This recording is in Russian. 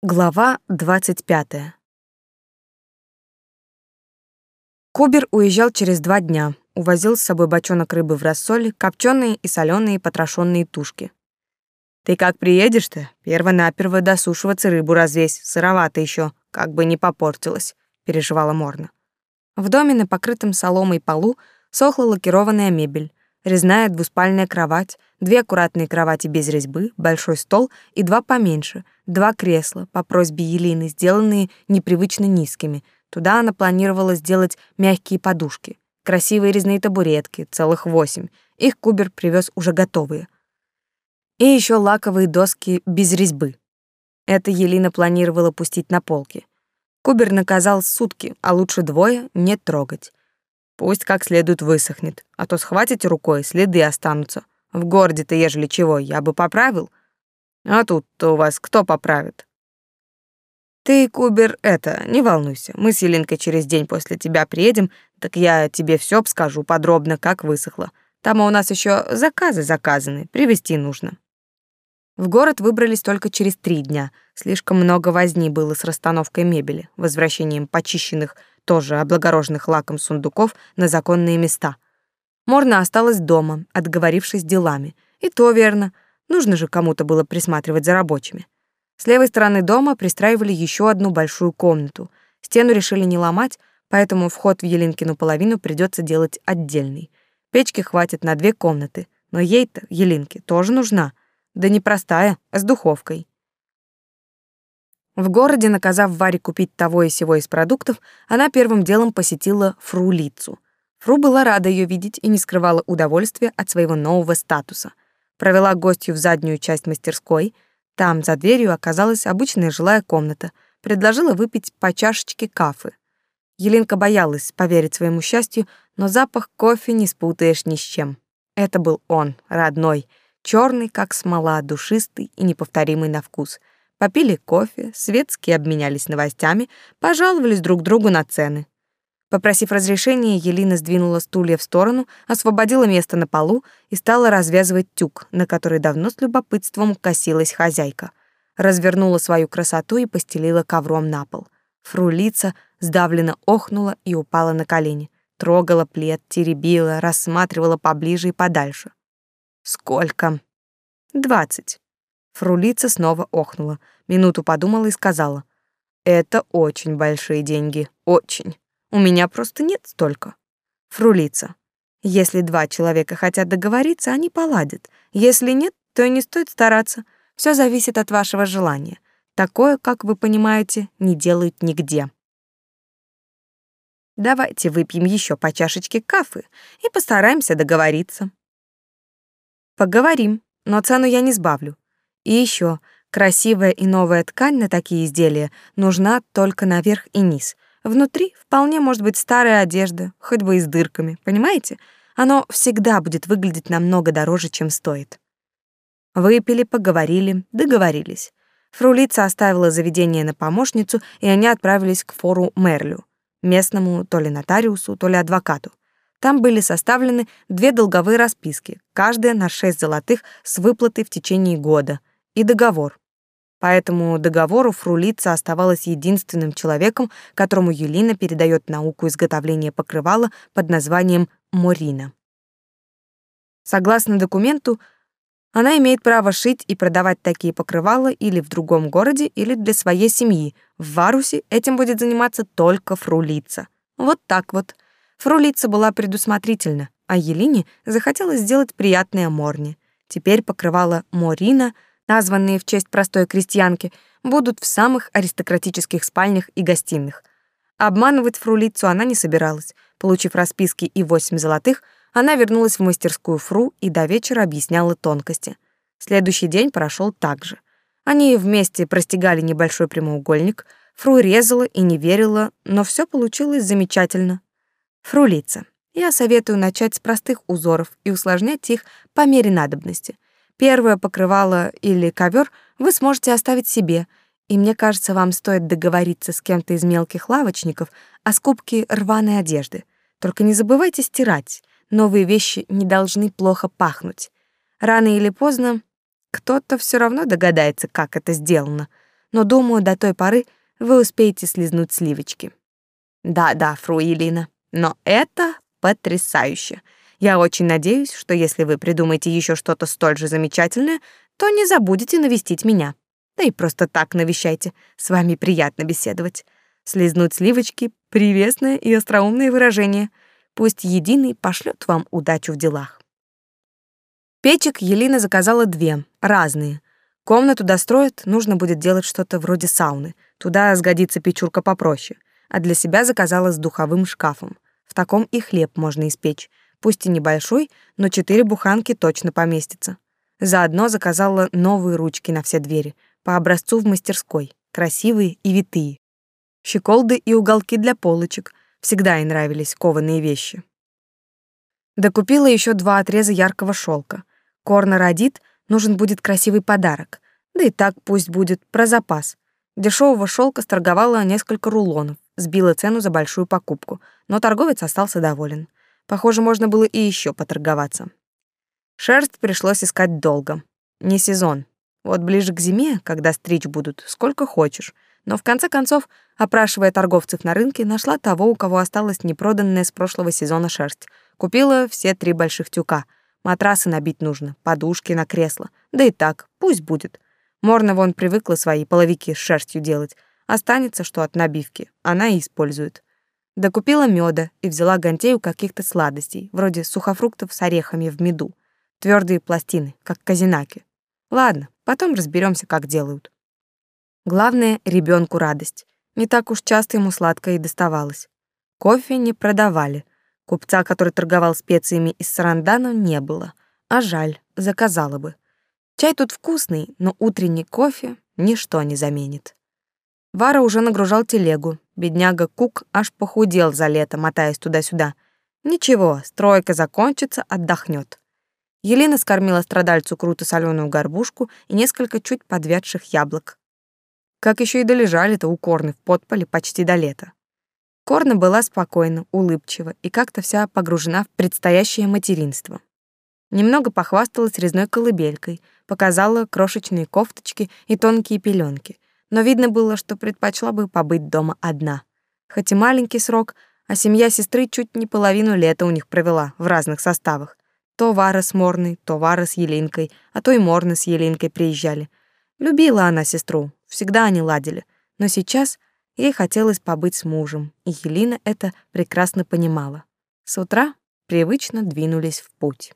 Глава 25. Кубер уезжал через два дня. Увозил с собой бочонок рыбы в рассоле, копченые и соленые потрошенные тушки. «Ты как приедешь-то? Перво-наперво досушиваться рыбу развесь, сыровато еще, как бы не попортилась», — переживала Морна. В доме на покрытом соломой полу сохла лакированная мебель, резная двуспальная кровать, две аккуратные кровати без резьбы, большой стол и два поменьше, два кресла, по просьбе Елины, сделанные непривычно низкими. Туда она планировала сделать мягкие подушки. Красивые резные табуретки, целых восемь. Их Кубер привез уже готовые. И еще лаковые доски без резьбы. Это Елина планировала пустить на полки. Кубер наказал сутки, а лучше двое, не трогать. Пусть как следует высохнет, а то схватите рукой, следы останутся. В городе-то, ежели чего, я бы поправил. А тут-то у вас кто поправит? Ты, Кубер, это, не волнуйся. Мы с Елинкой через день после тебя приедем, так я тебе все обскажу подробно, как высохло. Там у нас еще заказы заказаны, привезти нужно. В город выбрались только через три дня. Слишком много возни было с расстановкой мебели, возвращением почищенных тоже облагороженных лаком сундуков на законные места. Морна осталась дома, отговорившись делами. И то верно, нужно же кому-то было присматривать за рабочими. С левой стороны дома пристраивали еще одну большую комнату. Стену решили не ломать, поэтому вход в Елинкину половину придется делать отдельный. Печки хватит на две комнаты, но ей-то, Елинке, тоже нужна. Да не простая, а с духовкой. В городе, наказав Варе купить того и сего из продуктов, она первым делом посетила Фру-лицу. Фру была рада ее видеть и не скрывала удовольствия от своего нового статуса. Провела гостью в заднюю часть мастерской. Там, за дверью, оказалась обычная жилая комната. Предложила выпить по чашечке кафы. Еленка боялась поверить своему счастью, но запах кофе не спутаешь ни с чем. Это был он, родной, черный, как смола, душистый и неповторимый на вкус — Попили кофе, светские обменялись новостями, пожаловались друг другу на цены. Попросив разрешения, Елена сдвинула стулья в сторону, освободила место на полу и стала развязывать тюк, на который давно с любопытством косилась хозяйка. Развернула свою красоту и постелила ковром на пол. Фрулица сдавленно охнула и упала на колени. Трогала плед, теребила, рассматривала поближе и подальше. «Сколько?» «Двадцать». Фрулица снова охнула, минуту подумала и сказала: "Это очень большие деньги, очень. У меня просто нет столько". Фрулица: "Если два человека хотят договориться, они поладят. Если нет, то и не стоит стараться. Все зависит от вашего желания. Такое, как вы понимаете, не делают нигде". Давайте выпьем еще по чашечке кафе и постараемся договориться. Поговорим, но цену я не сбавлю. И еще, красивая и новая ткань на такие изделия нужна только наверх и низ. Внутри вполне может быть старая одежда, хоть бы и с дырками, понимаете? Оно всегда будет выглядеть намного дороже, чем стоит. Выпили, поговорили, договорились. Фрулица оставила заведение на помощницу, и они отправились к фору Мерлю, местному то ли нотариусу, то ли адвокату. Там были составлены две долговые расписки, каждая на шесть золотых с выплатой в течение года, и договор. По этому договору Фрулица оставалась единственным человеком, которому Юлина передает науку изготовления покрывала под названием Морина. Согласно документу, она имеет право шить и продавать такие покрывала или в другом городе, или для своей семьи. В Варусе этим будет заниматься только Фрулица. Вот так вот. Фрулица была предусмотрительна, а Елине захотелось сделать приятное Морне. Теперь покрывала Морина — названные в честь простой крестьянки, будут в самых аристократических спальнях и гостиных. Обманывать фрулицу она не собиралась. Получив расписки и восемь золотых, она вернулась в мастерскую фру и до вечера объясняла тонкости. Следующий день прошел так же. Они вместе простигали небольшой прямоугольник, фру резала и не верила, но все получилось замечательно. Фрулица. Я советую начать с простых узоров и усложнять их по мере надобности — Первое покрывало или ковер вы сможете оставить себе, и мне кажется, вам стоит договориться с кем-то из мелких лавочников о скупке рваной одежды. Только не забывайте стирать. Новые вещи не должны плохо пахнуть. Рано или поздно кто-то все равно догадается, как это сделано. но, думаю, до той поры вы успеете слизнуть сливочки. Да-да, фру Елина, но это потрясающе. Я очень надеюсь, что если вы придумаете еще что-то столь же замечательное, то не забудете навестить меня. Да и просто так навещайте. С вами приятно беседовать. Слизнуть сливочки — привесное и остроумное выражение. Пусть единый пошлет вам удачу в делах. Печек Елена заказала две, разные. Комнату достроят, нужно будет делать что-то вроде сауны. Туда сгодится печурка попроще. А для себя заказала с духовым шкафом. В таком и хлеб можно испечь. Пусть и небольшой, но четыре буханки точно поместится. Заодно заказала новые ручки на все двери, по образцу в мастерской, красивые и витые. Щеколды и уголки для полочек. Всегда ей нравились кованые вещи. Докупила еще два отреза яркого шелка. Корна родит, нужен будет красивый подарок. Да и так пусть будет про запас. Дешевого шелка сторговала несколько рулонов, сбила цену за большую покупку, но торговец остался доволен. Похоже, можно было и еще поторговаться. Шерсть пришлось искать долго. Не сезон. Вот ближе к зиме, когда стричь будут, сколько хочешь. Но в конце концов, опрашивая торговцев на рынке, нашла того, у кого осталась непроданная с прошлого сезона шерсть. Купила все три больших тюка. Матрасы набить нужно, подушки на кресло. Да и так, пусть будет. Морна вон привыкла свои половики с шерстью делать. Останется, что от набивки. Она и использует. Докупила меда и взяла гантею каких-то сладостей, вроде сухофруктов с орехами в меду. Твердые пластины, как казинаки. Ладно, потом разберемся, как делают. Главное, ребенку радость. Не так уж часто ему сладкое и доставалось. Кофе не продавали. Купца, который торговал специями из Сарандана, не было. А жаль, заказала бы. Чай тут вкусный, но утренний кофе ничто не заменит. Вара уже нагружал телегу. Бедняга Кук аж похудел за лето, мотаясь туда-сюда. Ничего, стройка закончится, отдохнет. Елена скормила страдальцу круто соленую горбушку и несколько чуть подвядших яблок. Как еще и долежали-то у Корны в подполе почти до лета. Корна была спокойна, улыбчива и как-то вся погружена в предстоящее материнство. Немного похвасталась резной колыбелькой, показала крошечные кофточки и тонкие пеленки — но видно было, что предпочла бы побыть дома одна. Хоть и маленький срок, а семья сестры чуть не половину лета у них провела в разных составах. То Вара с Морной, то Вара с Елинкой, а то и Морна с Елинкой приезжали. Любила она сестру, всегда они ладили, но сейчас ей хотелось побыть с мужем, и Елина это прекрасно понимала. С утра привычно двинулись в путь.